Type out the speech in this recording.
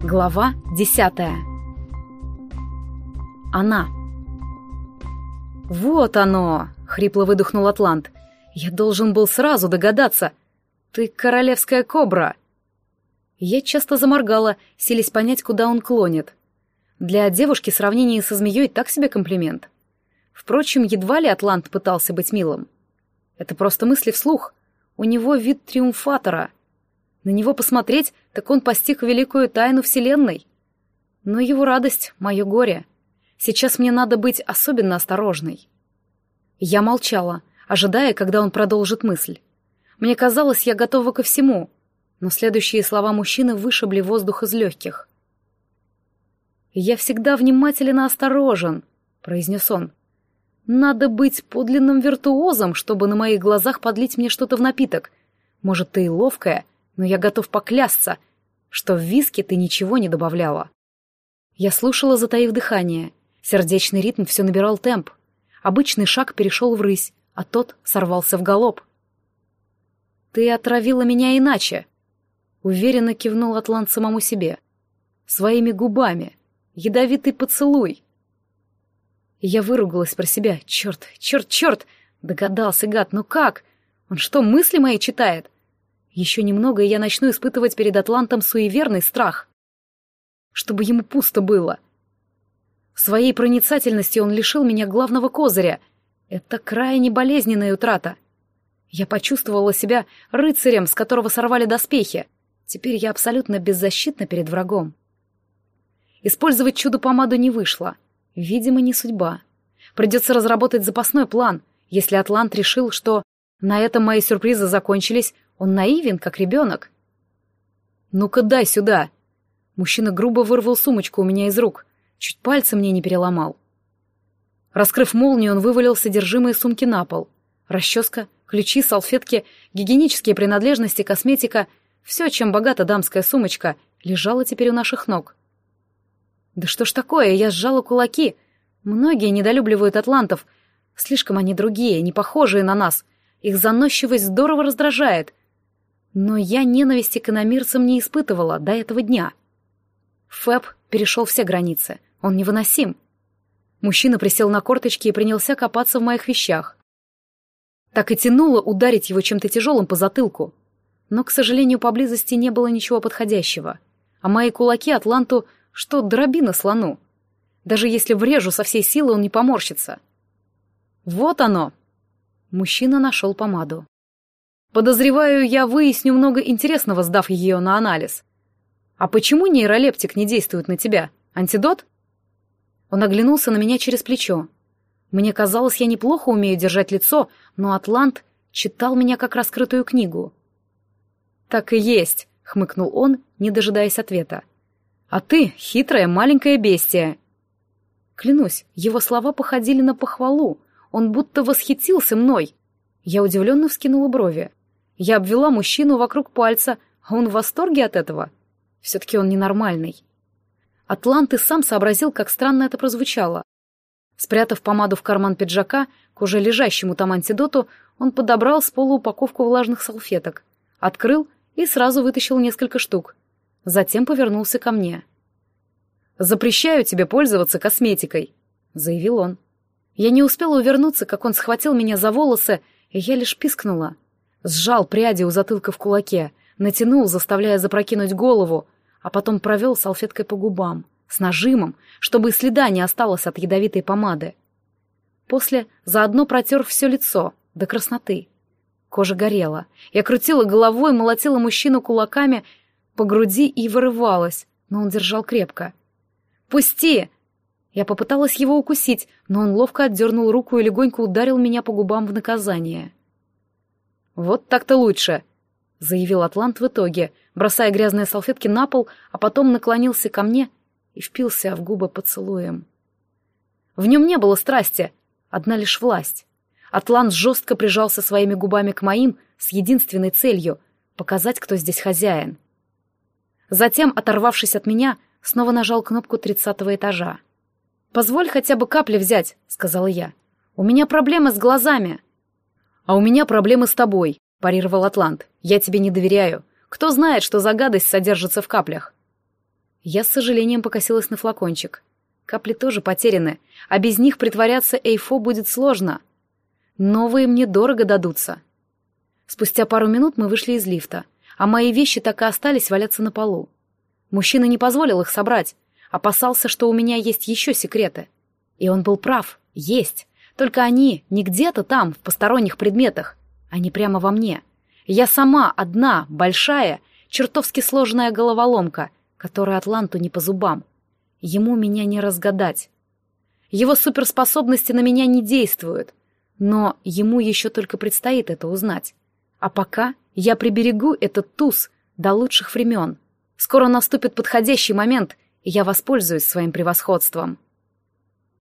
Глава десятая. Она. «Вот оно!» — хрипло выдохнул Атлант. «Я должен был сразу догадаться. Ты королевская кобра!» Я часто заморгала, силясь понять, куда он клонит. Для девушки сравнение со змеей так себе комплимент. Впрочем, едва ли Атлант пытался быть милым. Это просто мысли вслух. У него вид триумфатора. На него посмотреть, так он постиг великую тайну Вселенной. Но его радость — мое горе. Сейчас мне надо быть особенно осторожной. Я молчала, ожидая, когда он продолжит мысль. Мне казалось, я готова ко всему, но следующие слова мужчины вышибли воздух из легких. «Я всегда внимателен и осторожен», — произнес он. «Надо быть подлинным виртуозом, чтобы на моих глазах подлить мне что-то в напиток. Может, ты и ловкая, но я готов поклясться, что в виске ты ничего не добавляла». Я слушала, затаив дыхание. Сердечный ритм все набирал темп. Обычный шаг перешел в рысь, а тот сорвался в галоп. «Ты отравила меня иначе», — уверенно кивнул Атлант самому себе. «Своими губами. Ядовитый поцелуй». Я выругалась про себя. «Черт, черт, черт!» Догадался гад, ну как? Он что, мысли мои читает? Еще немного, и я начну испытывать перед Атлантом суеверный страх. Чтобы ему пусто было — Своей проницательностью он лишил меня главного козыря. Это крайне болезненная утрата. Я почувствовала себя рыцарем, с которого сорвали доспехи. Теперь я абсолютно беззащитна перед врагом. Использовать чудо-помаду не вышло. Видимо, не судьба. Придется разработать запасной план. Если Атлант решил, что на этом мои сюрпризы закончились, он наивен, как ребенок. «Ну-ка дай сюда!» Мужчина грубо вырвал сумочку у меня из рук. Чуть пальцы мне не переломал. Раскрыв молнию, он вывалил содержимое сумки на пол. Расческа, ключи, салфетки, гигиенические принадлежности, косметика — все, чем богата дамская сумочка, лежало теперь у наших ног. Да что ж такое, я сжала кулаки. Многие недолюбливают атлантов. Слишком они другие, не похожие на нас. Их заносчивость здорово раздражает. Но я ненависти к иномирцам не испытывала до этого дня. Фэб перешел все границы — он невыносим. Мужчина присел на корточки и принялся копаться в моих вещах. Так и тянуло ударить его чем-то тяжелым по затылку. Но, к сожалению, поблизости не было ничего подходящего. А мои кулаки Атланту что дробина слону. Даже если врежу со всей силы, он не поморщится. Вот оно. Мужчина нашел помаду. Подозреваю, я выясню много интересного, сдав ее на анализ. А почему нейролептик не действует на тебя? Антидот? Он оглянулся на меня через плечо. Мне казалось, я неплохо умею держать лицо, но Атлант читал меня как раскрытую книгу. «Так и есть», — хмыкнул он, не дожидаясь ответа. «А ты хитрая маленькая бестия». Клянусь, его слова походили на похвалу. Он будто восхитился мной. Я удивленно вскинула брови. Я обвела мужчину вокруг пальца, а он в восторге от этого. Все-таки он ненормальный. Атлант и сам сообразил, как странно это прозвучало. Спрятав помаду в карман пиджака, к уже лежащему там антидоту, он подобрал с пола упаковку влажных салфеток, открыл и сразу вытащил несколько штук. Затем повернулся ко мне. «Запрещаю тебе пользоваться косметикой», — заявил он. Я не успела увернуться, как он схватил меня за волосы, и я лишь пискнула. Сжал пряди у затылка в кулаке, натянул, заставляя запрокинуть голову, а потом провел салфеткой по губам, с нажимом, чтобы следа не осталось от ядовитой помады. После заодно протер все лицо до красноты. Кожа горела. Я крутила головой, молотила мужчину кулаками по груди и вырывалась, но он держал крепко. «Пусти!» Я попыталась его укусить, но он ловко отдернул руку и легонько ударил меня по губам в наказание. «Вот так-то лучше!» — заявил Атлант в итоге, бросая грязные салфетки на пол, а потом наклонился ко мне и впился в губы поцелуем. В нем не было страсти, одна лишь власть. Атлант жестко прижался своими губами к моим с единственной целью — показать, кто здесь хозяин. Затем, оторвавшись от меня, снова нажал кнопку тридцатого этажа. «Позволь хотя бы капли взять», — сказала я. «У меня проблемы с глазами». «А у меня проблемы с тобой», — парировал Атлант. «Я тебе не доверяю. Кто знает, что за гадость содержится в каплях? Я с сожалением покосилась на флакончик. Капли тоже потеряны, а без них притворяться Эйфо будет сложно. Новые мне дорого дадутся. Спустя пару минут мы вышли из лифта, а мои вещи так и остались валяться на полу. Мужчина не позволил их собрать, опасался, что у меня есть еще секреты. И он был прав, есть. Только они не где-то там, в посторонних предметах, они прямо во мне. Я сама одна, большая, чертовски сложная головоломка, которая Атланту не по зубам. Ему меня не разгадать. Его суперспособности на меня не действуют, но ему еще только предстоит это узнать. А пока я приберегу этот туз до лучших времен. Скоро наступит подходящий момент, и я воспользуюсь своим превосходством.